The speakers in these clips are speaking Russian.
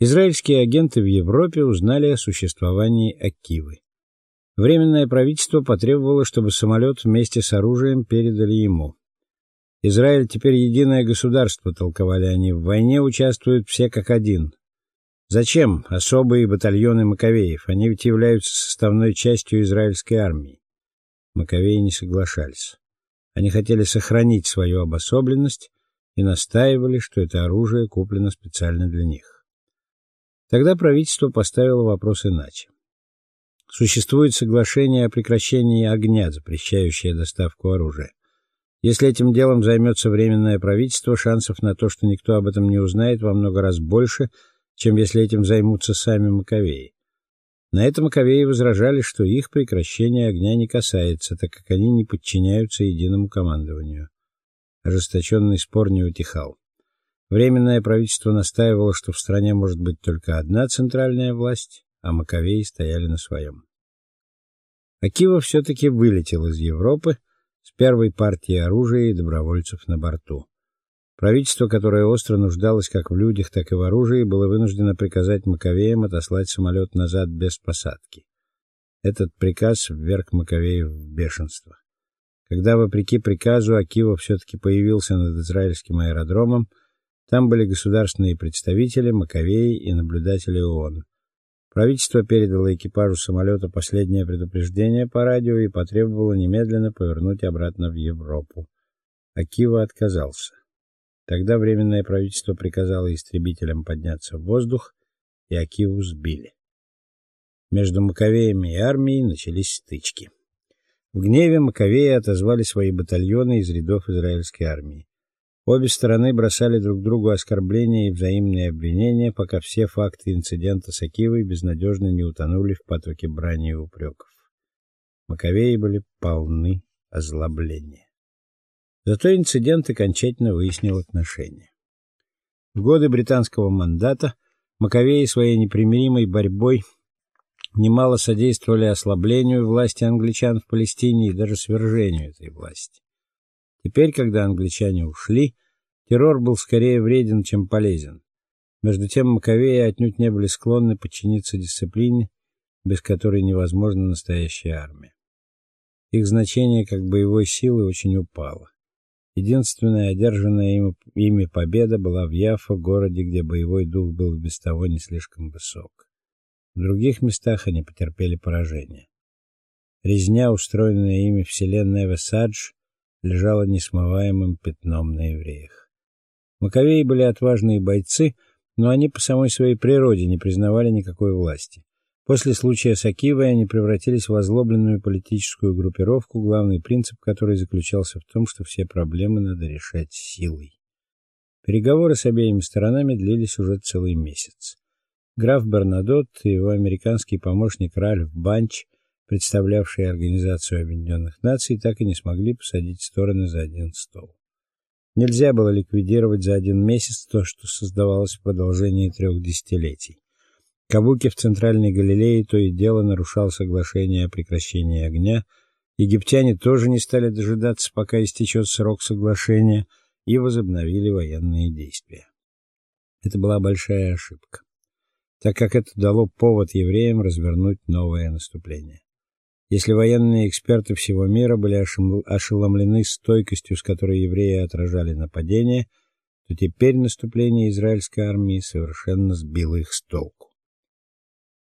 Израильские агенты в Европе узнали о существовании Акивы. Временное правительство потребовало, чтобы самолет вместе с оружием передали ему. Израиль теперь единое государство, толковали они. В войне участвуют все как один. Зачем особые батальоны Маковеев? Они ведь являются составной частью израильской армии. Маковеи не соглашались. Они хотели сохранить свою обособленность и настаивали, что это оружие куплено специально для них. Тогда правительство поставило вопрос иначе. Существует соглашение о прекращении огня, запрещающее доставку оружия. Если этим делом займется временное правительство, шансов на то, что никто об этом не узнает, во много раз больше, чем если этим займутся сами Маковеи. На это Маковеи возражали, что их прекращение огня не касается, так как они не подчиняются единому командованию. Ожесточенный спор не утихал. Временное правительство настаивало, что в стране может быть только одна центральная власть, а Маковеи стояли на своем. Акива все таки вылетел из Европы с первой партией оружия и добровольцев на борту. Правительство, которое остро нуждалось как в людях, так и в оружии, было вынуждено приказать Маковеям отослать самолет назад без посадки. Этот приказ вверг Маковеев в бешенство. Когда вопреки приказу Акива все таки появился над израильским аэродромом, там были государственные представители, Маковеи и наблюдатели ООН. Правительство передало экипажу самолета последнее предупреждение по радио и потребовало немедленно повернуть обратно в Европу. Акива отказался. Тогда временное правительство приказало истребителям подняться в воздух, и Акиву сбили. Между Маковеями и армией начались стычки. В гневе Маковеи отозвали свои батальоны из рядов израильской армии. Обе стороны бросали друг другу оскорбления и взаимные обвинения, пока все факты инцидента с Акивой безнадежно не утонули в потоке брани и упреков. Маковеи были полны озлобления. Зато инцидент окончательно выяснил отношения. В годы британского мандата Маковеи своей непримиримой борьбой немало содействовали ослаблению власти англичан в Палестине и даже свержению этой власти. Теперь, когда англичане ушли, террор был скорее вреден, чем полезен. Между тем Маковеи отнюдь не были склонны подчиниться дисциплине, без которой невозможна настоящая армия. Их значение как боевой силы очень упало. Единственная одержанная им, ими победа была в Яффа, городе, где боевой дух был без того не слишком высок. В других местах они потерпели поражение. Резня, устроенная ими в вселенной Весадж, лежала несмываемым пятном на евреях. Маковеи были отважные бойцы, но они по самой своей природе не признавали никакой власти. После случая с Акивой они превратились в озлобленную политическую группировку, главный принцип которой заключался в том, что все проблемы надо решать силой. Переговоры с обеими сторонами длились уже целый месяц. Граф Бернадот и его американский помощник Ральф Банч, представлявшие Организацию Объединенных Наций, так и не смогли посадить стороны за один стол. Нельзя было ликвидировать за один месяц то, что создавалось в продолжении трех десятилетий. Кабуки в Центральной Галилее то и дело нарушал соглашение о прекращении огня. Египтяне тоже не стали дожидаться, пока истечет срок соглашения, и возобновили военные действия. Это была большая ошибка, так как это дало повод евреям развернуть новое наступление. Если военные эксперты всего мира были ошеломлены стойкостью, с которой евреи отражали нападения, то теперь наступление израильской армии совершенно сбило их с толку.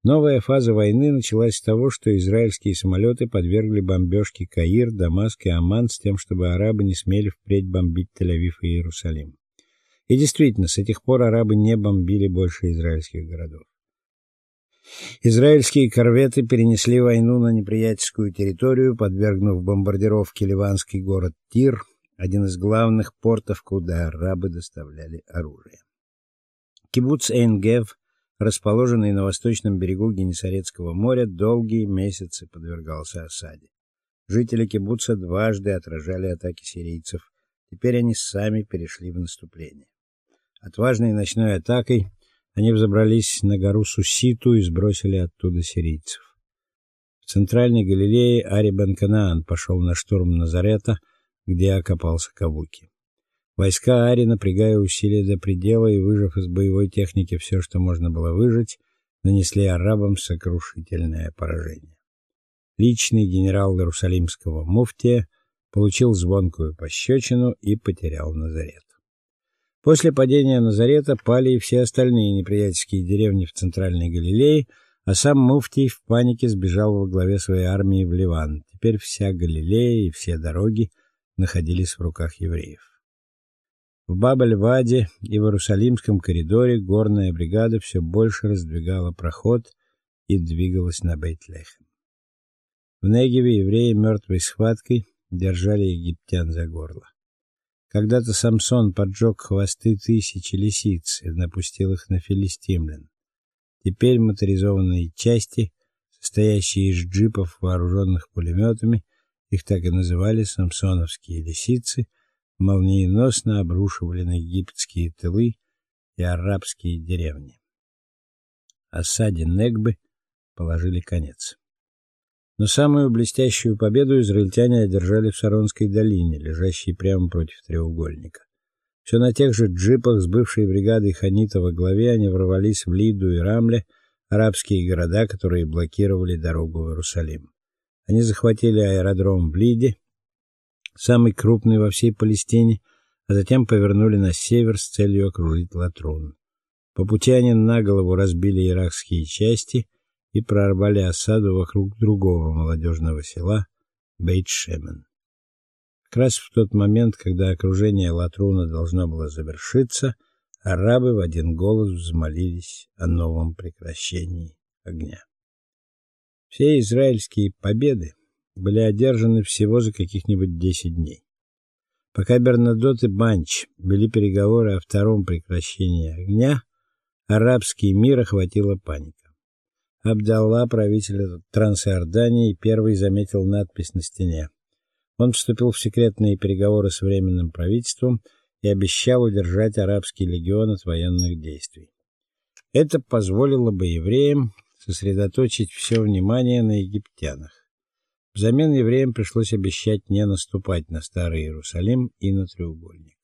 Новая фаза войны началась с того, что израильские самолеты подвергли бомбежке Каир, Дамаск и Амман с тем, чтобы арабы не смели впредь бомбить Тель-Авив и Иерусалим. И действительно, с этих пор арабы не бомбили больше израильских городов. Израильские корветы перенесли войну на неприятельскую территорию, подвергнув бомбардировке ливанский город Тир, один из главных портов, куда арабы доставляли оружие. Кибуц Эйн-Гев расположенный на восточном берегу Генесарецкого моря, долгие месяцы подвергался осаде. Жители кибуца дважды отражали атаки сирийцев. Теперь они сами перешли в наступление. Отважной ночной атакой они взобрались на гору Суситу и сбросили оттуда сирийцев. В центральной Галилее Ари бен Канаан пошел на штурм Назарета, где окопался Кавуки. Войска Ари, напрягая усилия до предела и выжав из боевой техники все, что можно было выжать, нанесли арабам сокрушительное поражение. Личный генерал Иерусалимского муфтия получил звонкую пощечину и потерял Назарет. После падения Назарета пали и все остальные неприятельские деревни в центральной Галилее, а сам муфтий в панике сбежал во главе своей армии в Ливан. Теперь вся Галилея и все дороги находились в руках евреев. В Бабель-Ваде и в Иерусалимском коридоре горная бригада все больше раздвигала проход и двигалась на Бейт-Лехем. В Негеве евреи мертвой схваткой держали египтян за горло. Когда-то Самсон поджег хвосты тысячи лисиц и напустил их на филистимлян. Теперь моторизованные части, состоящие из джипов, вооруженных пулеметами, их так и называли самсоновские лисицы, молниеносно обрушивали на египетские тылы и арабские деревни. Осаде Негбы положили конец. Но самую блестящую победу израильтяне одержали в Саронской долине, лежащей прямо против треугольника. Все на тех же джипах с бывшей бригадой Ханита во главе они ворвались в Лиду и Рамле, арабские города, которые блокировали дорогу в Иерусалим. Они захватили аэродром в Лиде, самый крупный во всей Палестине, а затем повернули на север с целью окружить Латрун. По пути они на голову разбили иракские части и прорвали осаду вокруг другого молодежного села Бейт-Шемен. Как раз в тот момент, когда окружение Латруна должно было завершиться, арабы в один голос взмолились о новом прекращении огня. Все израильские победы были одержаны всего за каких-нибудь 10 дней. Пока Бернадот и Банч вели переговоры о втором прекращении огня, арабский мир охватила паника. Абдалла, правитель Трансиордании, первый заметил надпись на стене. Он вступил в секретные переговоры с временным правительством и обещал удержать арабский легион от военных действий. Это позволило бы евреям сосредоточить все внимание на египтянах. Взамен евреям пришлось обещать не наступать на старый Иерусалим и на треугольник.